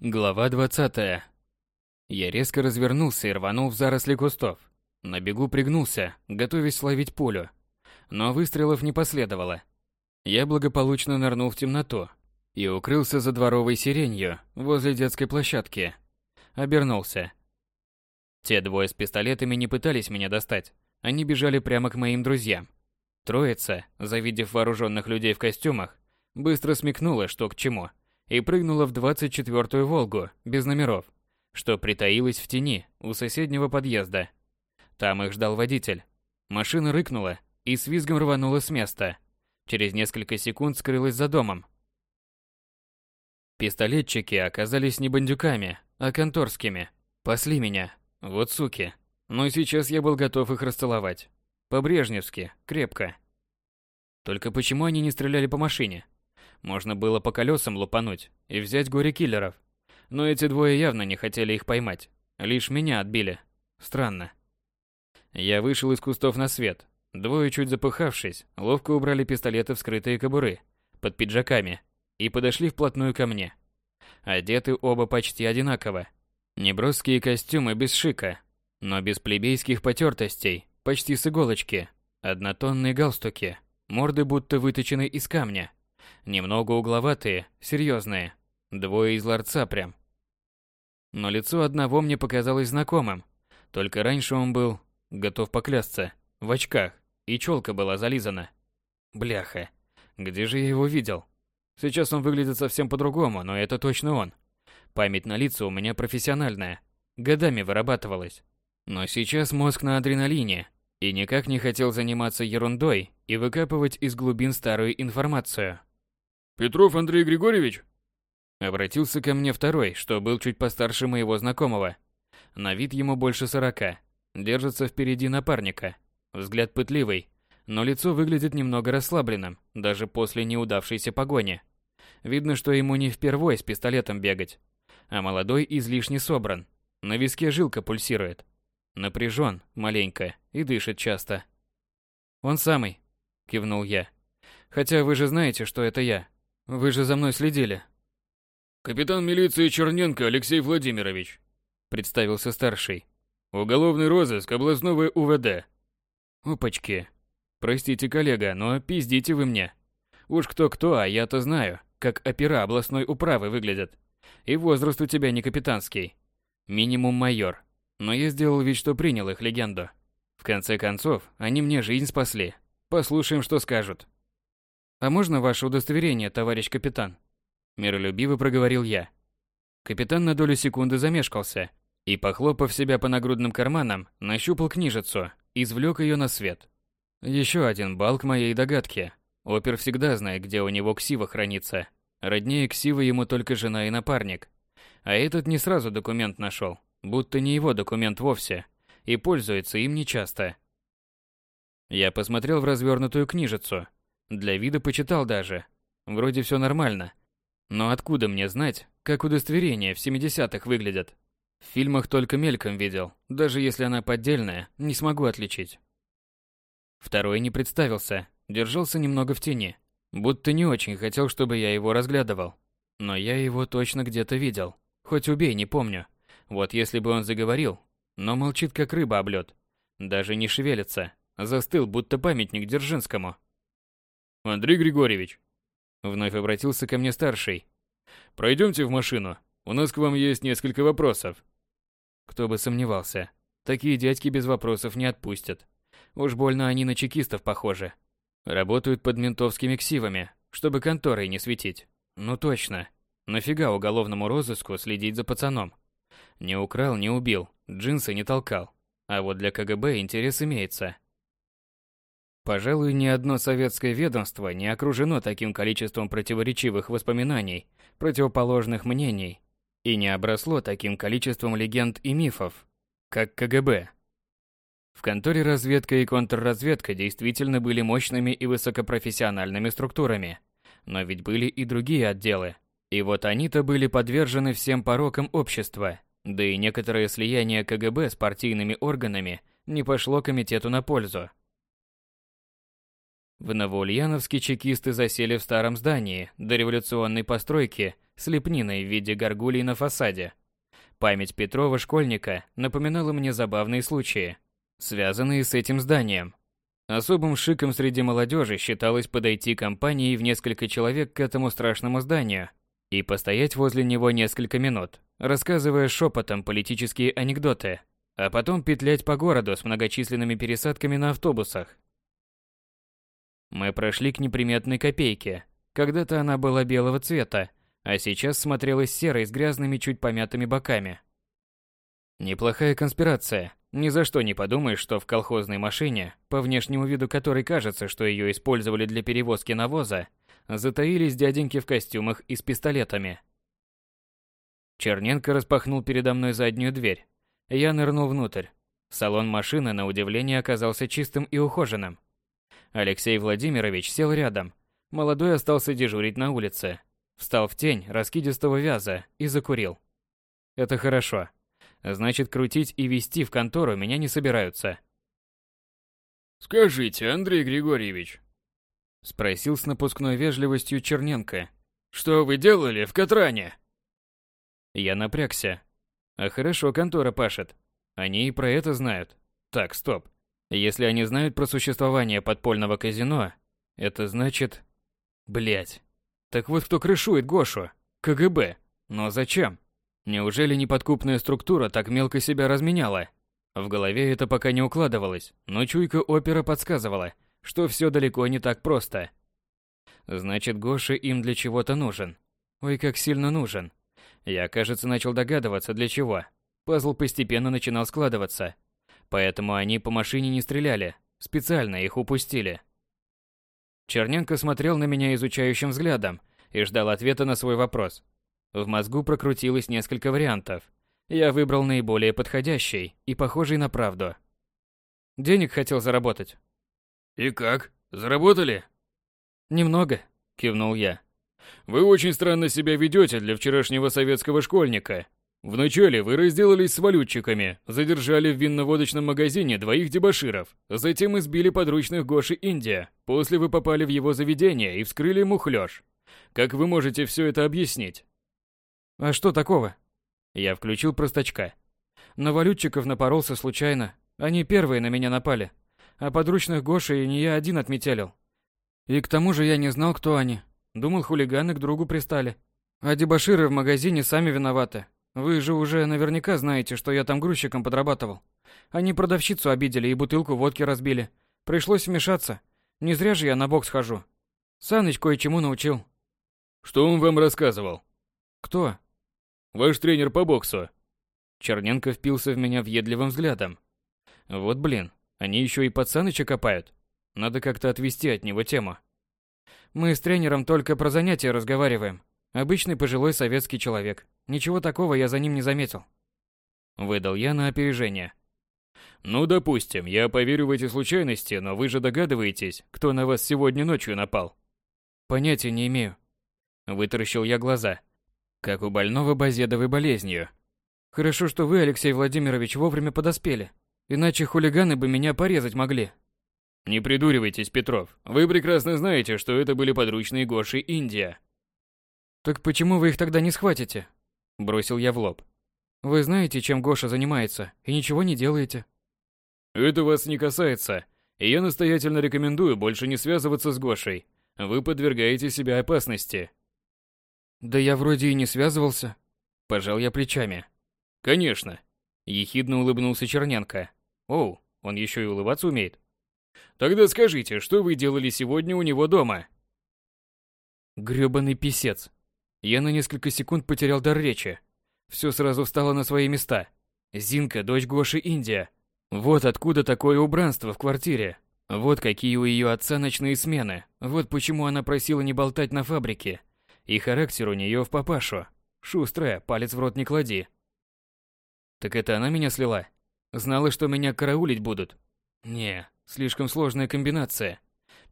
Глава 20. Я резко развернулся и рванул в заросли кустов. На бегу пригнулся, готовясь словить пулю. Но выстрелов не последовало. Я благополучно нырнул в темноту и укрылся за дворовой сиренью возле детской площадки. Обернулся. Те двое с пистолетами не пытались меня достать. Они бежали прямо к моим друзьям. Троица, завидев вооруженных людей в костюмах, быстро смекнула, что к чему, и прыгнула в 24-ю «Волгу» без номеров, что притаилась в тени у соседнего подъезда. Там их ждал водитель. Машина рыкнула и с визгом рванула с места. Через несколько секунд скрылась за домом. Пистолетчики оказались не бандюками, а конторскими. Пасли меня. Вот суки. Но сейчас я был готов их расцеловать. По-брежневски, крепко. Только почему они не стреляли по машине? Можно было по колесам лупануть и взять горе киллеров. Но эти двое явно не хотели их поймать. Лишь меня отбили. Странно. Я вышел из кустов на свет. Двое, чуть запыхавшись, ловко убрали пистолеты в скрытые кобуры, под пиджаками, и подошли вплотную ко мне. Одеты оба почти одинаково. Неброские костюмы без шика, но без плебейских потертостей, почти с иголочки. Однотонные галстуки, морды будто выточены из камня. Немного угловатые, серьезные. Двое из ларца прям. Но лицо одного мне показалось знакомым. Только раньше он был, готов поклясться, в очках, и челка была зализана. Бляха, где же я его видел? Сейчас он выглядит совсем по-другому, но это точно он. Память на лица у меня профессиональная, годами вырабатывалась. Но сейчас мозг на адреналине, и никак не хотел заниматься ерундой и выкапывать из глубин старую информацию. «Петров Андрей Григорьевич?» Обратился ко мне второй, что был чуть постарше моего знакомого. На вид ему больше сорока. Держится впереди напарника. Взгляд пытливый, но лицо выглядит немного расслабленным, даже после неудавшейся погони. Видно, что ему не впервой с пистолетом бегать. А молодой излишне собран. На виске жилка пульсирует. Напряжен, маленько, и дышит часто. «Он самый», — кивнул я. «Хотя вы же знаете, что это я. Вы же за мной следили. Капитан милиции Черненко Алексей Владимирович, представился старший. Уголовный розыск областного УВД. Опачки. Простите, коллега, но пиздите вы мне. Уж кто-кто, а я-то знаю, как опера областной управы выглядят. И возраст у тебя не капитанский. Минимум майор. Но я сделал вид, что принял их легенду. В конце концов, они мне жизнь спасли. Послушаем, что скажут. «А можно ваше удостоверение, товарищ капитан?» Миролюбиво проговорил я. Капитан на долю секунды замешкался и, похлопав себя по нагрудным карманам, нащупал книжицу, извлек ее на свет. Еще один балл к моей догадке. Опер всегда знает, где у него ксива хранится. Роднее ксива ему только жена и напарник. А этот не сразу документ нашел, будто не его документ вовсе, и пользуется им нечасто. Я посмотрел в развернутую книжицу, для вида почитал даже. Вроде все нормально. Но откуда мне знать, как удостоверения в 70-х выглядят? В фильмах только мельком видел. Даже если она поддельная, не смогу отличить. Второй не представился, держался немного в тени. Будто не очень хотел, чтобы я его разглядывал. Но я его точно где-то видел. Хоть убей, не помню. Вот если бы он заговорил, но молчит как рыба об лед. Даже не шевелится. Застыл, будто памятник Дзержинскому. Андрей Григорьевич. Вновь обратился ко мне старший. Пройдемте в машину. У нас к вам есть несколько вопросов. Кто бы сомневался. Такие дядьки без вопросов не отпустят. Уж больно они на чекистов похожи. Работают под ментовскими ксивами, чтобы конторой не светить. Ну точно. Нафига уголовному розыску следить за пацаном? Не украл, не убил, джинсы не толкал. А вот для КГБ интерес имеется. Пожалуй, ни одно советское ведомство не окружено таким количеством противоречивых воспоминаний, противоположных мнений, и не обросло таким количеством легенд и мифов, как КГБ. В конторе разведка и контрразведка действительно были мощными и высокопрофессиональными структурами, но ведь были и другие отделы. И вот они-то были подвержены всем порокам общества, да и некоторое слияние КГБ с партийными органами не пошло комитету на пользу. В Новоульяновске чекисты засели в старом здании до революционной постройки с лепниной в виде горгулей на фасаде. Память Петрова школьника напоминала мне забавные случаи, связанные с этим зданием. Особым шиком среди молодежи считалось подойти компанией в несколько человек к этому страшному зданию и постоять возле него несколько минут, рассказывая шепотом политические анекдоты, а потом петлять по городу с многочисленными пересадками на автобусах. Мы прошли к неприметной копейке. Когда-то она была белого цвета, а сейчас смотрелась серой с грязными чуть помятыми боками. Неплохая конспирация. Ни за что не подумаешь, что в колхозной машине, по внешнему виду которой кажется, что ее использовали для перевозки навоза, затаились дяденьки в костюмах и с пистолетами. Черненко распахнул передо мной заднюю дверь. Я нырнул внутрь. Салон машины, на удивление, оказался чистым и ухоженным. Алексей Владимирович сел рядом. Молодой остался дежурить на улице. Встал в тень раскидистого вяза и закурил. Это хорошо. Значит, крутить и вести в контору меня не собираются. «Скажите, Андрей Григорьевич», — спросил с напускной вежливостью Черненко, — «что вы делали в Катране?» Я напрягся. А хорошо контора пашет. Они и про это знают. Так, стоп. Если они знают про существование подпольного казино, это значит... Блять. Так вот кто крышует Гошу? КГБ. Но зачем? Неужели неподкупная структура так мелко себя разменяла? В голове это пока не укладывалось, но чуйка опера подсказывала, что все далеко не так просто. Значит, Гоша им для чего-то нужен. Ой, как сильно нужен. Я, кажется, начал догадываться, для чего. Пазл постепенно начинал складываться. Поэтому они по машине не стреляли, специально их упустили. Черненко смотрел на меня изучающим взглядом и ждал ответа на свой вопрос. В мозгу прокрутилось несколько вариантов. Я выбрал наиболее подходящий и похожий на правду. Денег хотел заработать. «И как? Заработали?» «Немного», — кивнул я. «Вы очень странно себя ведете для вчерашнего советского школьника. Вначале вы разделались с валютчиками, задержали в винно-водочном магазине двоих дебоширов, затем избили подручных Гоши Индия, после вы попали в его заведение и вскрыли мухлёж. Как вы можете все это объяснить?» А что такого? Я включил простачка. На валютчиков напоролся случайно. Они первые на меня напали. А подручных Гоши и не я один отметелил. И к тому же я не знал, кто они. Думал, хулиганы к другу пристали. А дебоширы в магазине сами виноваты. Вы же уже наверняка знаете, что я там грузчиком подрабатывал. Они продавщицу обидели и бутылку водки разбили. Пришлось вмешаться. Не зря же я на бокс хожу. Саныч кое-чему научил. Что он вам рассказывал? Кто? Ваш тренер по боксу. Черненко впился в меня въедливым взглядом. Вот блин, они еще и пацаныча копают. Надо как-то отвести от него тему. Мы с тренером только про занятия разговариваем. Обычный пожилой советский человек. Ничего такого я за ним не заметил. Выдал я на опережение. Ну, допустим, я поверю в эти случайности, но вы же догадываетесь, кто на вас сегодня ночью напал? Понятия не имею. Вытаращил я глаза как у больного базедовой болезнью. Хорошо, что вы, Алексей Владимирович, вовремя подоспели, иначе хулиганы бы меня порезать могли. Не придуривайтесь, Петров. Вы прекрасно знаете, что это были подручные Гоши Индия. Так почему вы их тогда не схватите? Бросил я в лоб. Вы знаете, чем Гоша занимается, и ничего не делаете. Это вас не касается, и я настоятельно рекомендую больше не связываться с Гошей. Вы подвергаете себя опасности. Да я вроде и не связывался. Пожал я плечами. Конечно. Ехидно улыбнулся Черненко. Оу, он еще и улыбаться умеет. Тогда скажите, что вы делали сегодня у него дома? Грёбаный писец. Я на несколько секунд потерял дар речи. Все сразу встало на свои места. Зинка, дочь Гоши Индия. Вот откуда такое убранство в квартире. Вот какие у ее отца ночные смены. Вот почему она просила не болтать на фабрике. И характер у нее в папашу. Шустрая, палец в рот не клади. Так это она меня слила? Знала, что меня караулить будут? Не, слишком сложная комбинация.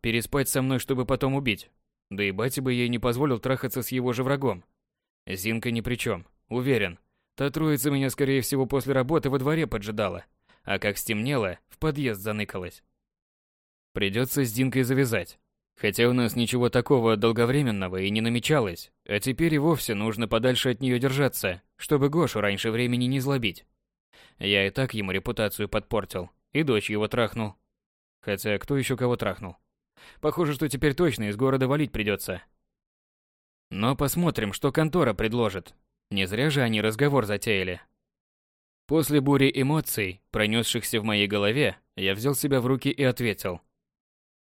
Переспать со мной, чтобы потом убить. Да и батя бы ей не позволил трахаться с его же врагом. Зинка ни при чем, уверен. Та троица меня, скорее всего, после работы во дворе поджидала. А как стемнело, в подъезд заныкалась. Придется с Динкой завязать. Хотя у нас ничего такого долговременного и не намечалось, а теперь и вовсе нужно подальше от нее держаться, чтобы Гошу раньше времени не злобить. Я и так ему репутацию подпортил, и дочь его трахнул. Хотя кто еще кого трахнул? Похоже, что теперь точно из города валить придется. Но посмотрим, что контора предложит. Не зря же они разговор затеяли. После бури эмоций, пронесшихся в моей голове, я взял себя в руки и ответил.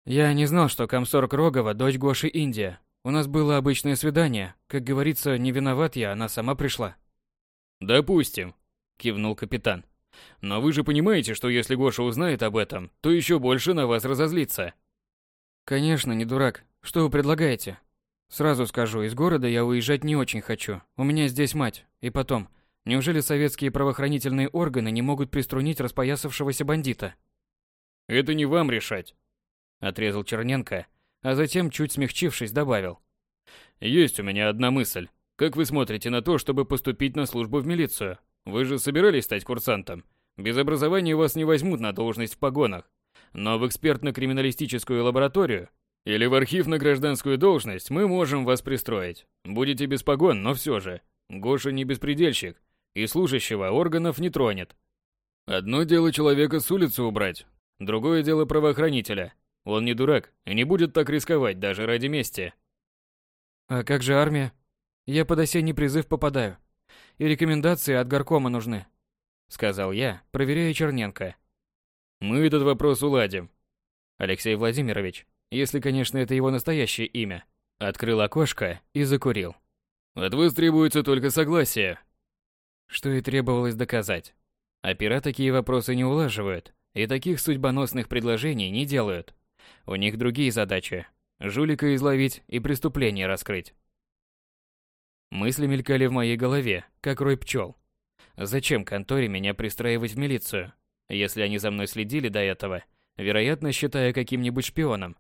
Я не знал, что комсорг Рогова – дочь Гоши Индия. У нас было обычное свидание. Как говорится, не виноват я, она сама пришла. «Допустим», – кивнул капитан. «Но вы же понимаете, что если Гоша узнает об этом, то еще больше на вас разозлится». «Конечно, не дурак. Что вы предлагаете?» «Сразу скажу, из города я уезжать не очень хочу. У меня здесь мать. И потом, неужели советские правоохранительные органы не могут приструнить распоясавшегося бандита?» «Это не вам решать», – отрезал Черненко, а затем, чуть смягчившись, добавил. «Есть у меня одна мысль. Как вы смотрите на то, чтобы поступить на службу в милицию? Вы же собирались стать курсантом. Без образования вас не возьмут на должность в погонах. Но в экспертно-криминалистическую лабораторию или в архив на гражданскую должность мы можем вас пристроить. Будете без погон, но все же. Гоша не беспредельщик, и служащего органов не тронет. Одно дело человека с улицы убрать, другое дело правоохранителя. Он не дурак и не будет так рисковать даже ради мести. А как же армия? Я под осенний призыв попадаю. И рекомендации от горкома нужны, сказал я, проверяя Черненко. Мы этот вопрос уладим. Алексей Владимирович, если, конечно, это его настоящее имя, открыл окошко и закурил. От вас требуется только согласие. Что и требовалось доказать. Опера такие вопросы не улаживают и таких судьбоносных предложений не делают. У них другие задачи – жулика изловить и преступление раскрыть. Мысли мелькали в моей голове, как рой пчел. Зачем конторе меня пристраивать в милицию, если они за мной следили до этого, вероятно, считая каким-нибудь шпионом?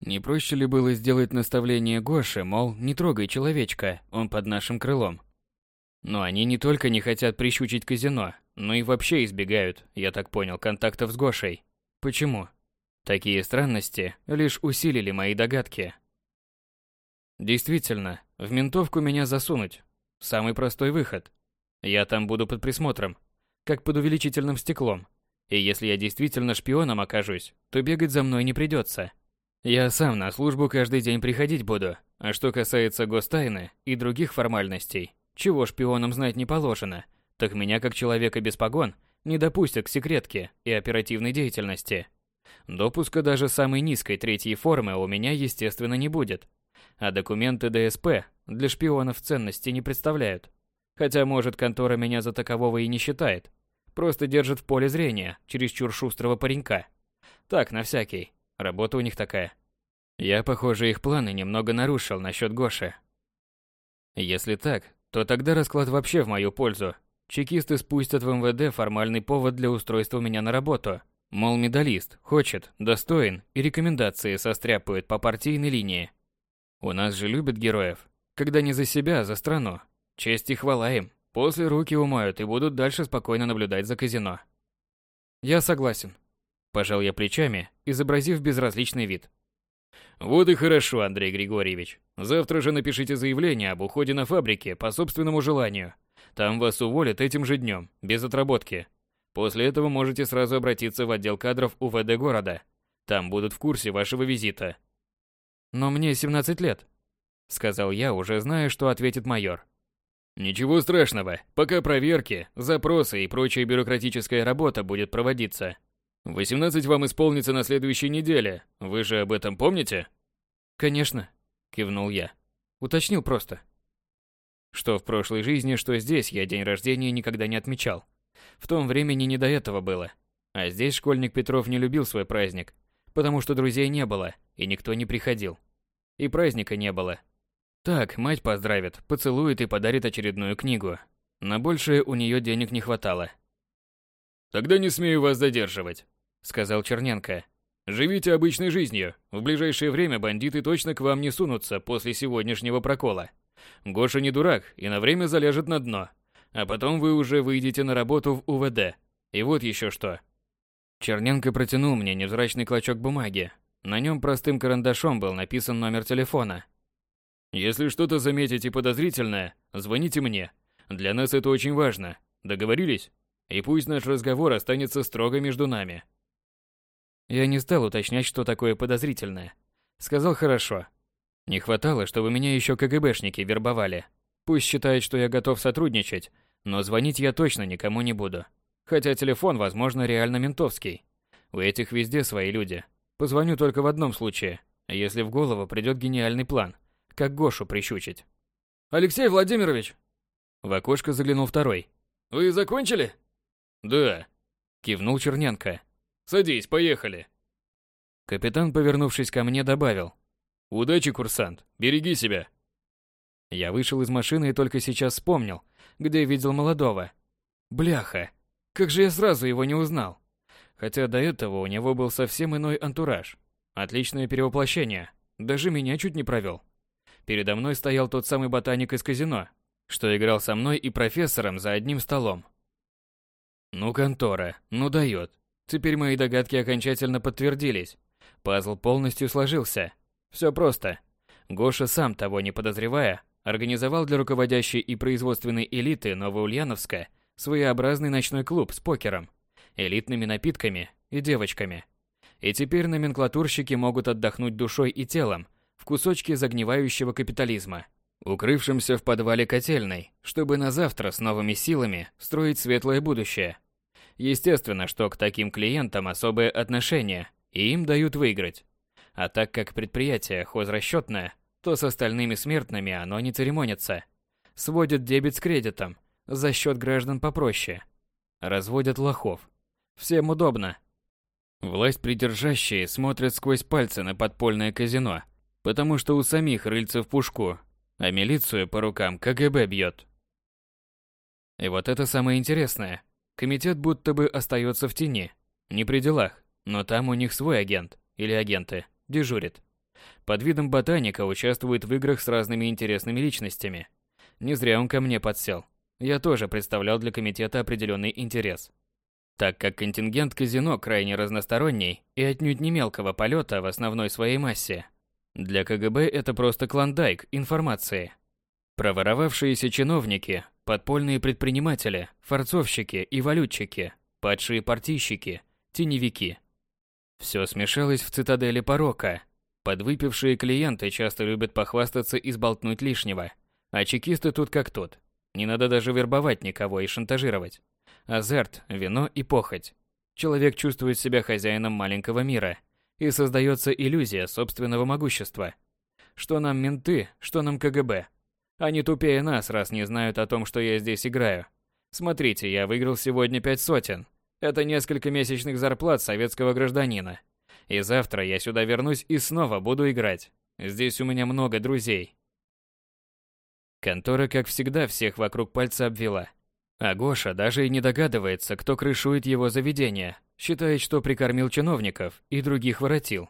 Не проще ли было сделать наставление Гоше, мол, не трогай человечка, он под нашим крылом? Но они не только не хотят прищучить казино, но и вообще избегают, я так понял, контактов с Гошей. Почему? Такие странности лишь усилили мои догадки. Действительно, в ментовку меня засунуть. Самый простой выход. Я там буду под присмотром, как под увеличительным стеклом. И если я действительно шпионом окажусь, то бегать за мной не придется. Я сам на службу каждый день приходить буду. А что касается гостайны и других формальностей, чего шпионам знать не положено, так меня как человека без погон не допустят к секретке и оперативной деятельности. Допуска даже самой низкой третьей формы у меня, естественно, не будет. А документы ДСП для шпионов ценности не представляют. Хотя, может, контора меня за такового и не считает. Просто держит в поле зрения чересчур шустрого паренька. Так, на всякий. Работа у них такая. Я, похоже, их планы немного нарушил насчет Гоши. Если так, то тогда расклад вообще в мою пользу. Чекисты спустят в МВД формальный повод для устройства меня на работу. Мол, медалист, хочет, достоин и рекомендации состряпают по партийной линии. У нас же любят героев, когда не за себя, а за страну. Честь и хвала им. После руки умоют и будут дальше спокойно наблюдать за казино. Я согласен. Пожал я плечами, изобразив безразличный вид. Вот и хорошо, Андрей Григорьевич. Завтра же напишите заявление об уходе на фабрике по собственному желанию. Там вас уволят этим же днем, без отработки. После этого можете сразу обратиться в отдел кадров УВД города. Там будут в курсе вашего визита. Но мне 17 лет, сказал я, уже зная, что ответит майор. Ничего страшного, пока проверки, запросы и прочая бюрократическая работа будет проводиться. 18 вам исполнится на следующей неделе. Вы же об этом помните? Конечно, кивнул я. Уточнил просто. Что в прошлой жизни, что здесь я день рождения никогда не отмечал. В том времени не до этого было. А здесь школьник Петров не любил свой праздник, потому что друзей не было, и никто не приходил. И праздника не было. Так, мать поздравит, поцелует и подарит очередную книгу. На большее у нее денег не хватало. «Тогда не смею вас задерживать сказал Черненко. Живите обычной жизнью. В ближайшее время бандиты точно к вам не сунутся после сегодняшнего прокола. Гоша не дурак и на время заляжет на дно. А потом вы уже выйдете на работу в УВД. И вот еще что. Черненко протянул мне невзрачный клочок бумаги. На нем простым карандашом был написан номер телефона. «Если что-то заметите подозрительное, звоните мне. Для нас это очень важно. Договорились? И пусть наш разговор останется строго между нами». Я не стал уточнять, что такое подозрительное. Сказал хорошо. Не хватало, чтобы меня еще КГБшники вербовали. Пусть считают, что я готов сотрудничать, но звонить я точно никому не буду. Хотя телефон, возможно, реально ментовский. У этих везде свои люди. Позвоню только в одном случае, если в голову придет гениальный план, как Гошу прищучить. «Алексей Владимирович!» В окошко заглянул второй. «Вы закончили?» «Да», — кивнул Черненко. «Садись, поехали». Капитан, повернувшись ко мне, добавил. «Удачи, курсант, береги себя». Я вышел из машины и только сейчас вспомнил, где видел молодого. Бляха, как же я сразу его не узнал. Хотя до этого у него был совсем иной антураж. Отличное перевоплощение. Даже меня чуть не провел. Передо мной стоял тот самый ботаник из казино, что играл со мной и профессором за одним столом. Ну, контора, ну дает. Теперь мои догадки окончательно подтвердились. Пазл полностью сложился. Все просто. Гоша, сам того не подозревая, организовал для руководящей и производственной элиты Новоульяновска своеобразный ночной клуб с покером, элитными напитками и девочками. И теперь номенклатурщики могут отдохнуть душой и телом в кусочке загнивающего капитализма, укрывшемся в подвале котельной, чтобы на завтра с новыми силами строить светлое будущее. Естественно, что к таким клиентам особое отношение, и им дают выиграть. А так как предприятие хозрасчетное, то с остальными смертными оно не церемонится. Сводят дебет с кредитом, за счет граждан попроще. Разводят лохов. Всем удобно. Власть придержащие смотрят сквозь пальцы на подпольное казино, потому что у самих рыльца в пушку, а милицию по рукам КГБ бьет. И вот это самое интересное. Комитет будто бы остается в тени, не при делах, но там у них свой агент, или агенты, дежурит. Под видом ботаника участвует в играх с разными интересными личностями. Не зря он ко мне подсел. Я тоже представлял для комитета определенный интерес. Так как контингент казино крайне разносторонний и отнюдь не мелкого полета в основной своей массе. Для КГБ это просто клондайк информации. Проворовавшиеся чиновники, подпольные предприниматели, форцовщики и валютчики, падшие партийщики, теневики. Все смешалось в цитадели порока, Подвыпившие клиенты часто любят похвастаться и сболтнуть лишнего. А чекисты тут как тут. Не надо даже вербовать никого и шантажировать. Азарт, вино и похоть. Человек чувствует себя хозяином маленького мира, и создается иллюзия собственного могущества. Что нам менты, что нам КГБ. Они тупее нас, раз не знают о том, что я здесь играю. Смотрите, я выиграл сегодня пять сотен. Это несколько месячных зарплат советского гражданина. И завтра я сюда вернусь и снова буду играть. Здесь у меня много друзей. Контора, как всегда, всех вокруг пальца обвела. А Гоша даже и не догадывается, кто крышует его заведение. Считает, что прикормил чиновников и других воротил.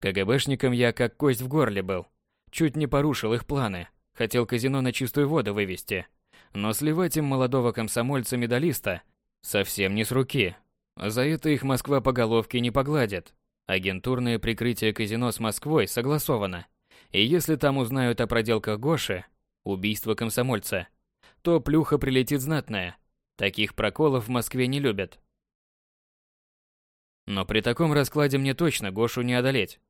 КГБшником я как кость в горле был. Чуть не порушил их планы. Хотел казино на чистую воду вывести. Но сливать им молодого комсомольца-медалиста совсем не с руки. За это их Москва по головке не погладит. Агентурное прикрытие казино с Москвой согласовано. И если там узнают о проделках Гоши, убийство комсомольца, то плюха прилетит знатная. Таких проколов в Москве не любят. Но при таком раскладе мне точно Гошу не одолеть.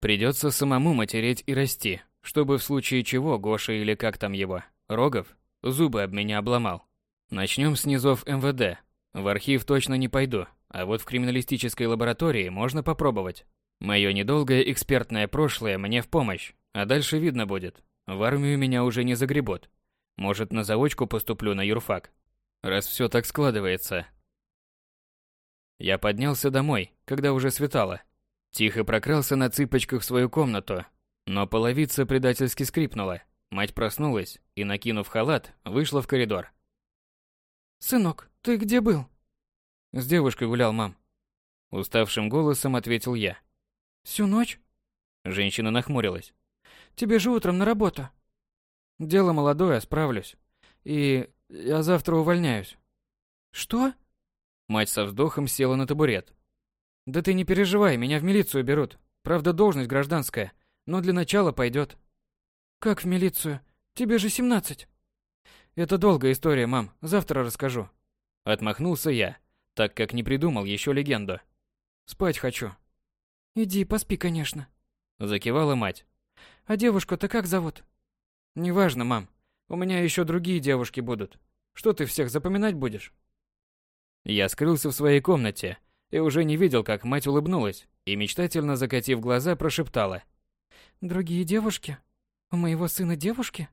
Придется самому матереть и расти, чтобы в случае чего Гоша или как там его, Рогов, зубы об меня обломал. Начнем с низов МВД. В архив точно не пойду, а вот в криминалистической лаборатории можно попробовать. Мое недолгое экспертное прошлое мне в помощь, а дальше видно будет. В армию меня уже не загребут. Может, на заочку поступлю на юрфак. Раз все так складывается. Я поднялся домой, когда уже светало. Тихо прокрался на цыпочках в свою комнату, но половица предательски скрипнула. Мать проснулась и, накинув халат, вышла в коридор. «Сынок, ты где был?» С девушкой гулял, мам. Уставшим голосом ответил я. Всю ночь? Женщина нахмурилась. Тебе же утром на работу. Дело молодое, справлюсь. И я завтра увольняюсь. Что? Мать со вздохом села на табурет. Да ты не переживай, меня в милицию берут. Правда, должность гражданская, но для начала пойдет. Как в милицию? Тебе же 17. Это долгая история, мам, завтра расскажу. Отмахнулся я, так как не придумал еще легенду. Спать хочу. Иди, поспи, конечно. Закивала мать. А девушку-то как зовут? Неважно, мам. У меня еще другие девушки будут. Что ты всех запоминать будешь? Я скрылся в своей комнате и уже не видел, как мать улыбнулась и, мечтательно закатив глаза, прошептала. «Другие девушки? У моего сына девушки?»